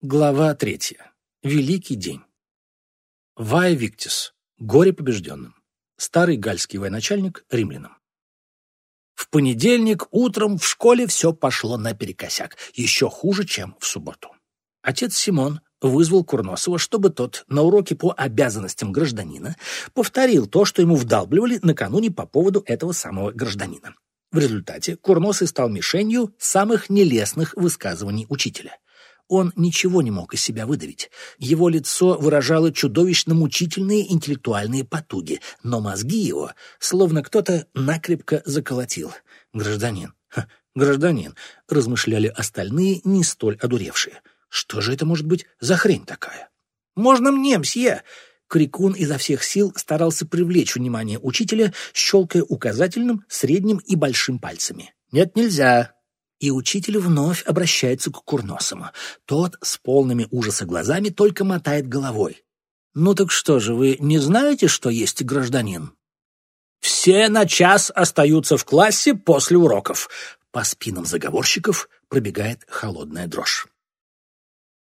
Глава третья. Великий день. Вай Виктис. Горе побежденным. Старый гальский военачальник римлянам. В понедельник утром в школе все пошло наперекосяк, еще хуже, чем в субботу. Отец Симон вызвал Курносова, чтобы тот на уроке по обязанностям гражданина повторил то, что ему вдалбливали накануне по поводу этого самого гражданина. В результате Курносый стал мишенью самых нелестных высказываний учителя – он ничего не мог из себя выдавить. Его лицо выражало чудовищно мучительные интеллектуальные потуги, но мозги его словно кто-то накрепко заколотил. «Гражданин, ха, гражданин», — размышляли остальные, не столь одуревшие. «Что же это может быть за хрень такая?» «Можно мне, мсье!» Крикун изо всех сил старался привлечь внимание учителя, щелкая указательным, средним и большим пальцами. «Нет, нельзя!» И учитель вновь обращается к Курносому. Тот с полными ужаса глазами только мотает головой. «Ну так что же, вы не знаете, что есть гражданин?» «Все на час остаются в классе после уроков». По спинам заговорщиков пробегает холодная дрожь.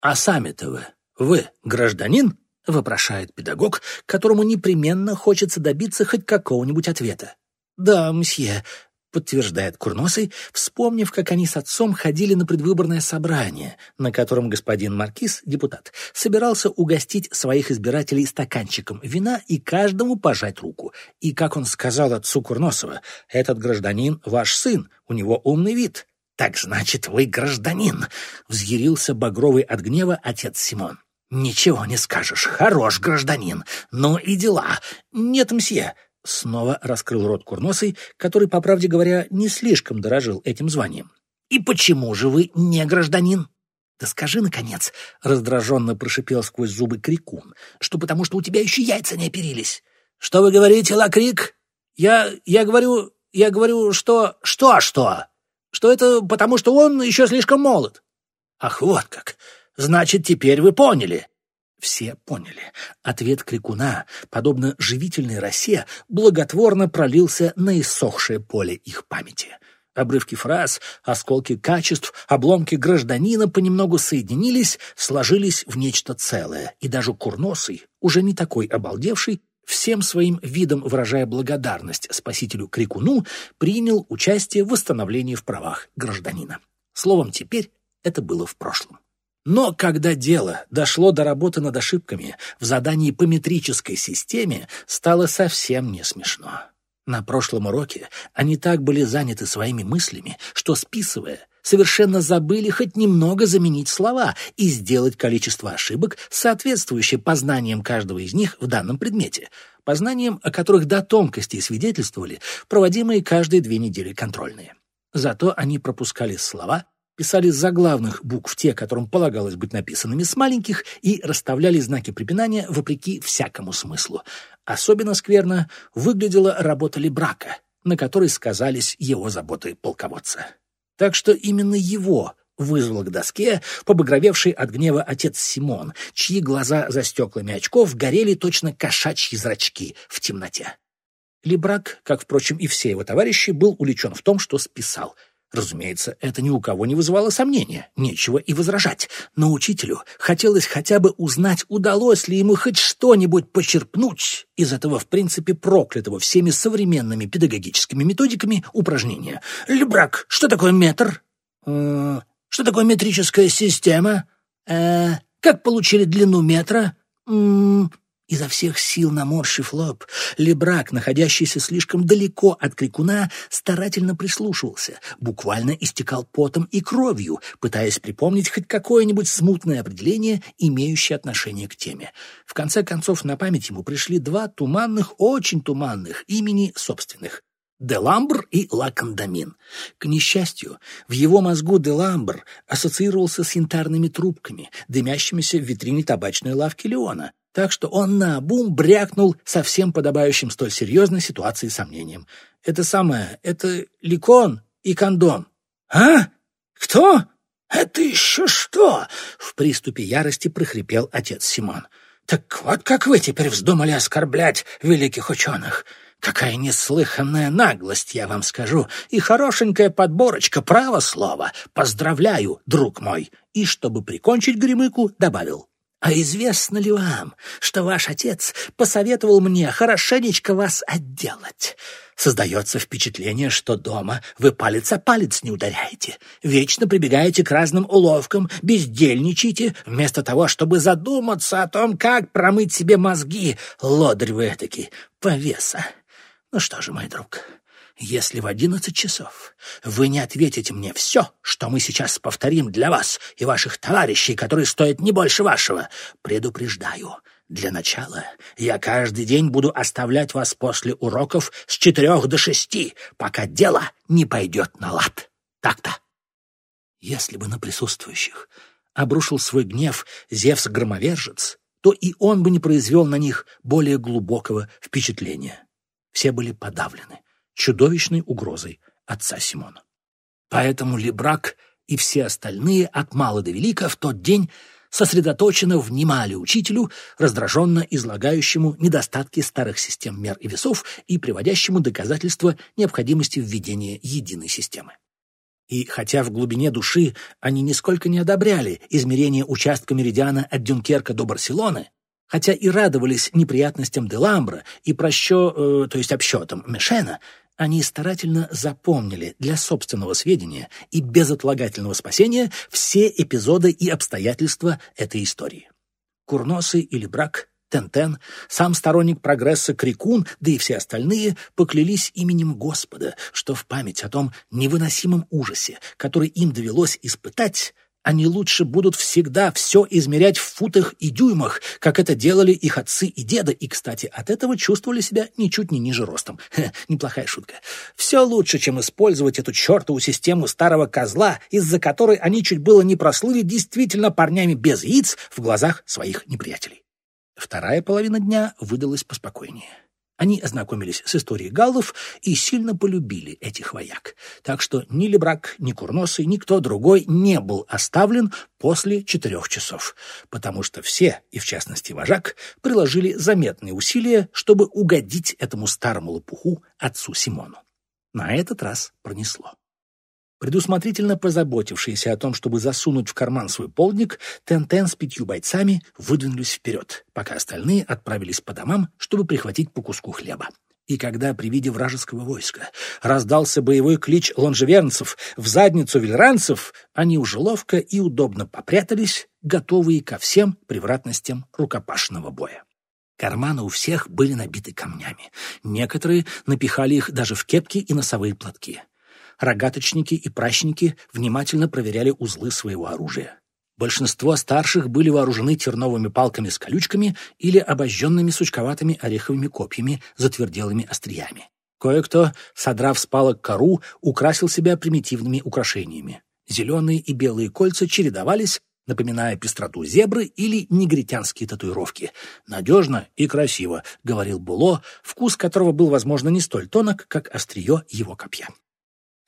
«А сами-то вы, вы гражданин?» — вопрошает педагог, которому непременно хочется добиться хоть какого-нибудь ответа. «Да, мсье», подтверждает Курносый, вспомнив, как они с отцом ходили на предвыборное собрание, на котором господин Маркиз, депутат, собирался угостить своих избирателей стаканчиком вина и каждому пожать руку. И, как он сказал отцу Курносова, «Этот гражданин — ваш сын, у него умный вид». «Так значит, вы гражданин!» — взъярился багровый от гнева отец Симон. «Ничего не скажешь, хорош гражданин, но и дела. Нет, мсье, Снова раскрыл рот курносый, который, по правде говоря, не слишком дорожил этим званием. «И почему же вы не гражданин?» «Да скажи, наконец!» — раздраженно прошипел сквозь зубы Крикун. «Что потому, что у тебя еще яйца не оперились?» «Что вы говорите, Лакрик?» «Я... я говорю... я говорю, что... что, что? Что это потому, что он еще слишком молод?» «Ах, вот как! Значит, теперь вы поняли!» Все поняли. Ответ крикуна, подобно живительной росе, благотворно пролился на иссохшее поле их памяти. Обрывки фраз, осколки качеств, обломки гражданина понемногу соединились, сложились в нечто целое, и даже курносый, уже не такой обалдевший, всем своим видом выражая благодарность спасителю Крикуну, принял участие в восстановлении в правах гражданина. Словом, теперь это было в прошлом. Но когда дело дошло до работы над ошибками в задании по метрической системе, стало совсем не смешно. На прошлом уроке они так были заняты своими мыслями, что, списывая, совершенно забыли хоть немного заменить слова и сделать количество ошибок, соответствующее познаниям каждого из них в данном предмете, познаниям, о которых до тонкостей свидетельствовали проводимые каждые две недели контрольные. Зато они пропускали слова, писали с заглавных букв те, которым полагалось быть написанными с маленьких, и расставляли знаки препинания вопреки всякому смыслу. Особенно скверно выглядела работа Лебрака, на которой сказались его заботы полководца. Так что именно его вызвал к доске побагровевший от гнева отец Симон, чьи глаза за стеклами очков горели точно кошачьи зрачки в темноте. Лебрак, как, впрочем, и все его товарищи, был увлечен в том, что списал — Разумеется, это ни у кого не вызывало сомнения, нечего и возражать. Но учителю хотелось хотя бы узнать, удалось ли ему хоть что-нибудь почерпнуть из этого, в принципе, проклятого всеми современными педагогическими методиками упражнения. «Лебрак, что такое метр?» э, «Что такое метрическая система?» э, «Как получили длину метра?» Изо всех сил наморщив лоб, Лебрак, находящийся слишком далеко от крикуна, старательно прислушивался, буквально истекал потом и кровью, пытаясь припомнить хоть какое-нибудь смутное определение, имеющее отношение к теме. В конце концов, на память ему пришли два туманных, очень туманных имени собственных. Деламбр и Лакандамин. К несчастью, в его мозгу Деламбр ассоциировался с янтарными трубками, дымящимися в витрине табачной лавки Леона, так что он наобум брякнул со всем подобающим столь серьезной ситуации сомнением. «Это самое, это ликон и кондом». «А? Кто? Это еще что?» В приступе ярости прохрипел отец Симон. «Так вот как вы теперь вздумали оскорблять великих ученых. Какая неслыханная наглость, я вам скажу, и хорошенькая подборочка, право слово. Поздравляю, друг мой. И чтобы прикончить Гремыку, добавил. А известно ли вам, что ваш отец посоветовал мне хорошенечко вас отделать? Создается впечатление, что дома вы палец о палец не ударяете, вечно прибегаете к разным уловкам, бездельничаете, вместо того, чтобы задуматься о том, как промыть себе мозги, лодырь вы этакий, повеса. Ну что же, мой друг, если в одиннадцать часов вы не ответите мне все, что мы сейчас повторим для вас и ваших товарищей, которые стоят не больше вашего, предупреждаю, для начала я каждый день буду оставлять вас после уроков с четырех до шести, пока дело не пойдет на лад. Так-то. Если бы на присутствующих обрушил свой гнев Зевс-громовержец, то и он бы не произвел на них более глубокого впечатления. Все были подавлены чудовищной угрозой отца Симона. Поэтому Лебрак и все остальные от мала до велика в тот день сосредоточенно внимали учителю, раздраженно излагающему недостатки старых систем мер и весов и приводящему доказательства необходимости введения единой системы. И хотя в глубине души они нисколько не одобряли измерение участка меридиана от Дюнкерка до Барселоны, хотя и радовались неприятностям Деламбра и просчё, э, то есть обсчетам Мешена, они старательно запомнили для собственного сведения и безотлагательного спасения все эпизоды и обстоятельства этой истории. Курносы или брак, Тентен, сам сторонник прогресса Крикун, да и все остальные поклялись именем Господа, что в память о том невыносимом ужасе, который им довелось испытать, они лучше будут всегда все измерять в футах и дюймах, как это делали их отцы и деды, и, кстати, от этого чувствовали себя ничуть не ниже ростом. Хе, неплохая шутка. Все лучше, чем использовать эту чертову систему старого козла, из-за которой они чуть было не прослыли действительно парнями без яиц в глазах своих неприятелей. Вторая половина дня выдалась поспокойнее. Они ознакомились с историей галлов и сильно полюбили этих вояк. Так что ни Лебрак, ни Курносый, никто другой не был оставлен после четырех часов, потому что все, и в частности вожак, приложили заметные усилия, чтобы угодить этому старому лопуху отцу Симону. На этот раз пронесло. Предусмотрительно позаботившиеся о том, чтобы засунуть в карман свой полдник, Тентен с пятью бойцами выдвинулись вперед, пока остальные отправились по домам, чтобы прихватить по куску хлеба. И когда при виде вражеского войска раздался боевой клич лонжевернцев в задницу вельранцев, они уже ловко и удобно попрятались, готовые ко всем превратностям рукопашного боя. Карманы у всех были набиты камнями. Некоторые напихали их даже в кепки и носовые платки рогаточники и пращники внимательно проверяли узлы своего оружия. Большинство старших были вооружены терновыми палками с колючками или обожженными сучковатыми ореховыми копьями, затверделыми остриями. Кое-кто, содрав с палок кору, украсил себя примитивными украшениями. Зеленые и белые кольца чередовались, напоминая пестроту зебры или негритянские татуировки. «Надежно и красиво», — говорил Було, вкус которого был, возможно, не столь тонок, как острие его копья.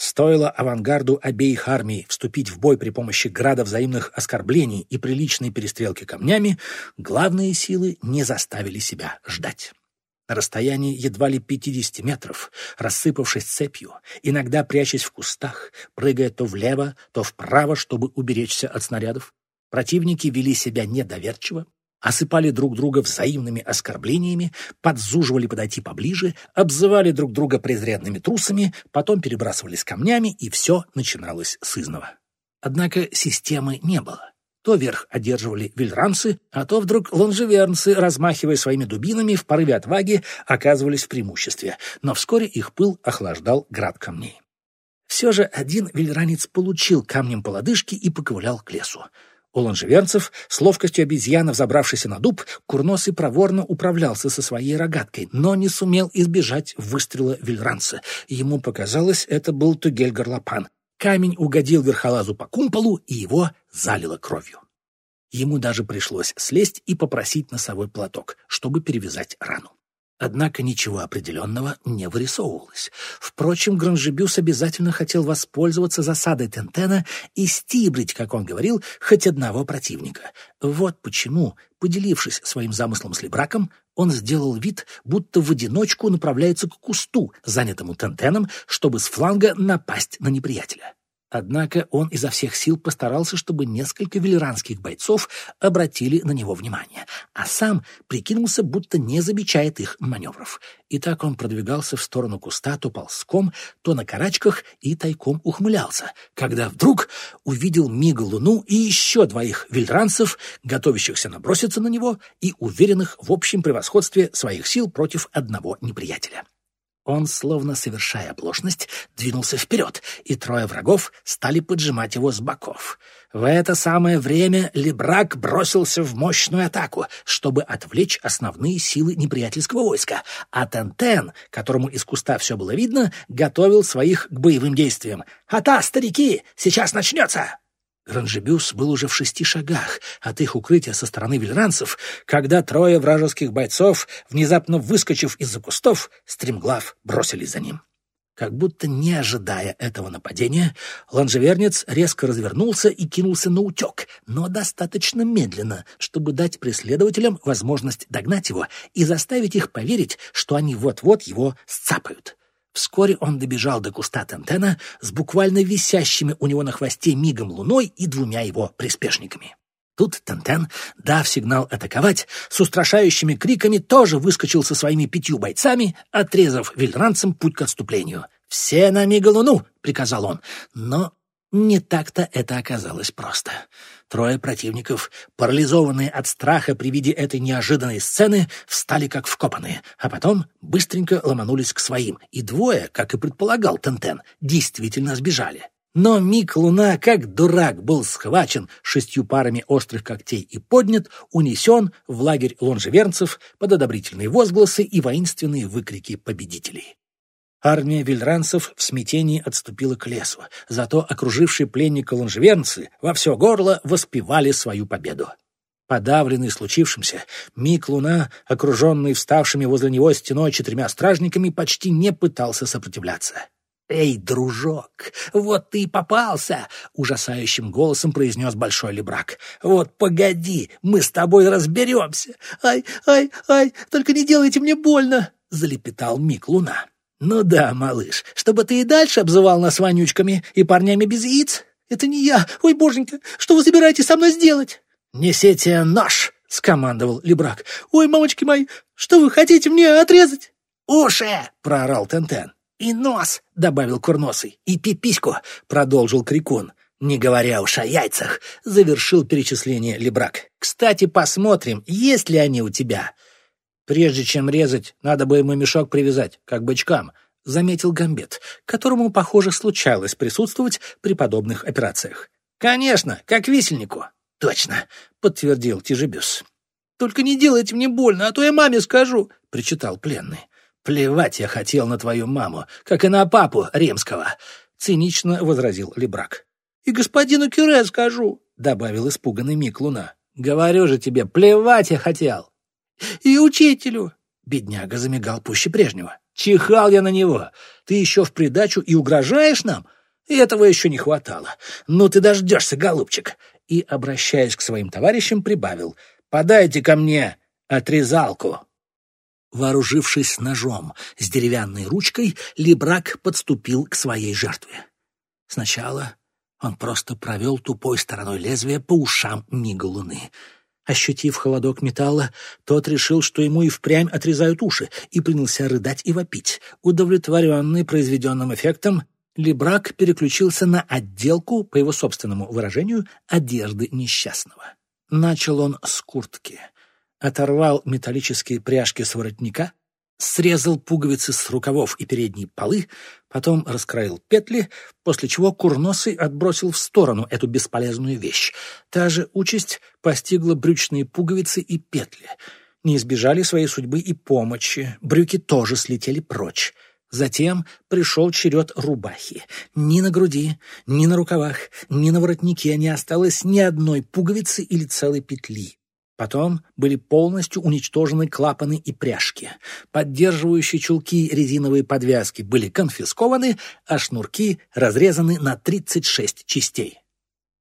Стоило авангарду обеих армий вступить в бой при помощи града взаимных оскорблений и приличной перестрелки камнями, главные силы не заставили себя ждать. На расстоянии едва ли 50 метров, рассыпавшись цепью, иногда прячась в кустах, прыгая то влево, то вправо, чтобы уберечься от снарядов, противники вели себя недоверчиво, осыпали друг друга взаимными оскорблениями, подзуживали подойти поближе, обзывали друг друга презренными трусами, потом перебрасывались камнями, и все начиналось с изного. Однако системы не было. То верх одерживали вильранцы, а то вдруг лонжевернцы, размахивая своими дубинами в порыве отваги, оказывались в преимуществе, но вскоре их пыл охлаждал град камней. Все же один вильранец получил камнем по лодыжке и поковылял к лесу. У лонжеверцев, с ловкостью обезьяна, взобравшийся на дуб, курносый проворно управлялся со своей рогаткой, но не сумел избежать выстрела вильранца. Ему показалось, это был Тугель Горлопан. Камень угодил верхолазу по кумполу, и его залило кровью. Ему даже пришлось слезть и попросить носовой платок, чтобы перевязать рану. Однако ничего определенного не вырисовывалось. Впрочем, Гранжебюс обязательно хотел воспользоваться засадой Тентена и стибрить, как он говорил, хоть одного противника. Вот почему, поделившись своим замыслом с Лебраком, он сделал вид, будто в одиночку направляется к кусту, занятому Тентеном, чтобы с фланга напасть на неприятеля. Однако он изо всех сил постарался, чтобы несколько велеранских бойцов обратили на него внимание, а сам прикинулся, будто не замечает их маневров. И так он продвигался в сторону куста то ползком, то на карачках и тайком ухмылялся, когда вдруг увидел мигу луну и еще двоих вельранцев, готовящихся наброситься на него и уверенных в общем превосходстве своих сил против одного неприятеля. Он, словно совершая оплошность, двинулся вперед, и трое врагов стали поджимать его с боков. В это самое время Лебрак бросился в мощную атаку, чтобы отвлечь основные силы неприятельского войска, а Тентен, которому из куста все было видно, готовил своих к боевым действиям. «Ата, старики! Сейчас начнется!» Ранжебюс был уже в шести шагах от их укрытия со стороны вельранцев, когда трое вражеских бойцов, внезапно выскочив из-за кустов, стремглав бросились за ним. Как будто не ожидая этого нападения, ланжевернец резко развернулся и кинулся на утек, но достаточно медленно, чтобы дать преследователям возможность догнать его и заставить их поверить, что они вот-вот его сцапают. Вскоре он добежал до куста Тентена с буквально висящими у него на хвосте мигом луной и двумя его приспешниками. Тут Тентен, дав сигнал атаковать, с устрашающими криками тоже выскочил со своими пятью бойцами, отрезав вильранцам путь к отступлению. «Все на мигалуну!» — приказал он. Но не так-то это оказалось просто. Трое противников, парализованные от страха при виде этой неожиданной сцены, встали как вкопанные, а потом быстренько ломанулись к своим, и двое, как и предполагал Тентен, действительно сбежали. Но Мик Луна, как дурак, был схвачен шестью парами острых когтей и поднят, унесен в лагерь лонжевернцев под одобрительные возгласы и воинственные выкрики победителей. Армия вильранцев в смятении отступила к лесу, зато окружившие пленника лонжевернцы во все горло воспевали свою победу. Подавленный случившимся, Мик Луна, окруженный вставшими возле него стеной четырьмя стражниками, почти не пытался сопротивляться. «Эй, дружок, вот ты и попался!» — ужасающим голосом произнес Большой Лебрак. «Вот погоди, мы с тобой разберемся! Ай, ай, ай, только не делайте мне больно!» — залепетал Мик Луна. «Ну да, малыш, чтобы ты и дальше обзывал нас вонючками и парнями без яиц? Это не я! Ой, боженька, что вы собираетесь со мной сделать?» «Несите нож!» — скомандовал Лебрак. «Ой, мамочки мои, что вы хотите мне отрезать?» «Уши!» — проорал Тентен. «И нос!» — добавил Курносый. «И пипиську!» — продолжил Крикун. Не говоря уж о яйцах, завершил перечисление Лебрак. «Кстати, посмотрим, есть ли они у тебя. Прежде чем резать, надо бы ему мешок привязать, как бычкам, — заметил Гамбет, которому, похоже, случалось присутствовать при подобных операциях. «Конечно, как висельнику». «Точно», — подтвердил Тижебюс. «Только не делайте мне больно, а то я маме скажу», — причитал пленный. «Плевать я хотел на твою маму, как и на папу Ремского», — цинично возразил Лебрак. «И господину Кюре скажу», — добавил испуганный Мик Луна. «Говорю же тебе, плевать я хотел». И учителю!» Бедняга замигал пуще прежнего. «Чихал я на него! Ты еще в придачу и угрожаешь нам? Этого еще не хватало. Ну ты дождешься, голубчик!» И, обращаясь к своим товарищам, прибавил. «Подайте ко мне отрезалку!» Вооружившись ножом с деревянной ручкой, Лебрак подступил к своей жертве. Сначала он просто провел тупой стороной лезвия по ушам Мига Луны — Ощутив холодок металла, тот решил, что ему и впрямь отрезают уши, и принялся рыдать и вопить. Удовлетворенный произведенным эффектом, Лебрак переключился на отделку, по его собственному выражению, одежды несчастного. Начал он с куртки. Оторвал металлические пряжки с воротника, срезал пуговицы с рукавов и передней полы, потом раскроил петли, после чего Курносый отбросил в сторону эту бесполезную вещь. Та же участь постигла брючные пуговицы и петли. Не избежали своей судьбы и помощи, брюки тоже слетели прочь. Затем пришел черед рубахи. Ни на груди, ни на рукавах, ни на воротнике не осталось ни одной пуговицы или целой петли. Потом были полностью уничтожены клапаны и пряжки. Поддерживающие чулки резиновые подвязки были конфискованы, а шнурки разрезаны на 36 частей.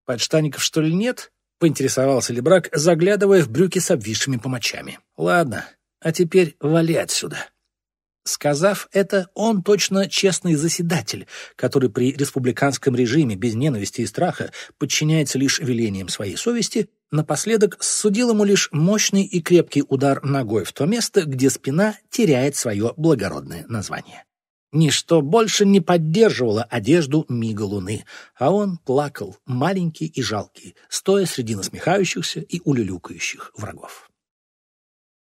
«Подштаников, что ли, нет?» — поинтересовался Лебрак, заглядывая в брюки с обвисшими помочами. «Ладно, А теперь вали отсюда. Сказав это, он точно честный заседатель, который при республиканском режиме без ненависти и страха подчиняется лишь велениям своей совести, напоследок судил ему лишь мощный и крепкий удар ногой в то место, где спина теряет свое благородное название. Ничто больше не поддерживало одежду мига луны, а он плакал, маленький и жалкий, стоя среди насмехающихся и улюлюкающих врагов.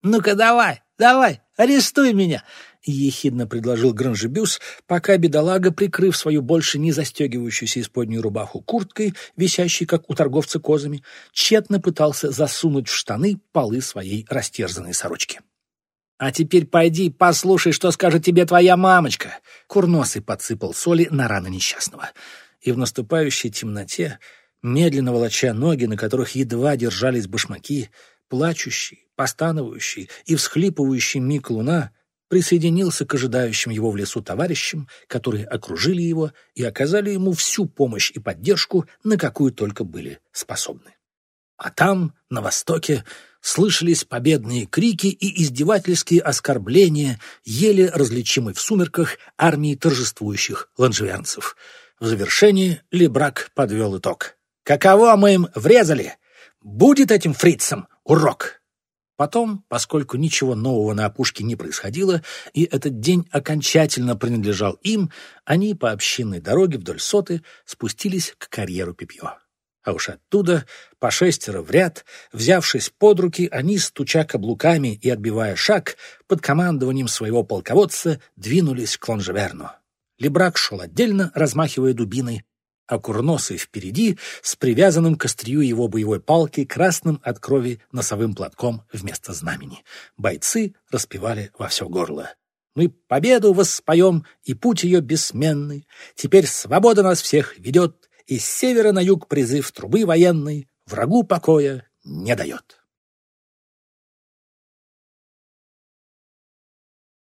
«Ну-ка давай, давай, арестуй меня!» — ехидно предложил Гранжебюс, пока бедолага, прикрыв свою больше не застегивающуюся исподнюю рубаху курткой, висящей, как у торговца козами, тщетно пытался засунуть в штаны полы своей растерзанной сорочки. «А теперь пойди, послушай, что скажет тебе твоя мамочка!» Курносый подсыпал соли на раны несчастного. И в наступающей темноте, медленно волоча ноги, на которых едва держались башмаки, плачущий, постановающий и всхлипывающий миг луна — присоединился к ожидающим его в лесу товарищам, которые окружили его и оказали ему всю помощь и поддержку, на какую только были способны. А там, на востоке, слышались победные крики и издевательские оскорбления, еле различимой в сумерках армии торжествующих ланжевернцев. В завершении Лебрак подвел итог. «Каково мы им врезали? Будет этим фрицам урок!» Потом, поскольку ничего нового на опушке не происходило, и этот день окончательно принадлежал им, они по общинной дороге вдоль соты спустились к карьеру Пипьё. А уж оттуда, по шестеро в ряд, взявшись под руки, они, стуча каблуками и отбивая шаг, под командованием своего полководца двинулись к Лонжеверну. Лебрак шел отдельно, размахивая дубиной, а курносый впереди с привязанным к острию его боевой палки красным от крови носовым платком вместо знамени. Бойцы распевали во все горло. Мы победу воспоем, и путь ее бессменный. Теперь свобода нас всех ведет, и с севера на юг призыв трубы военной врагу покоя не дает.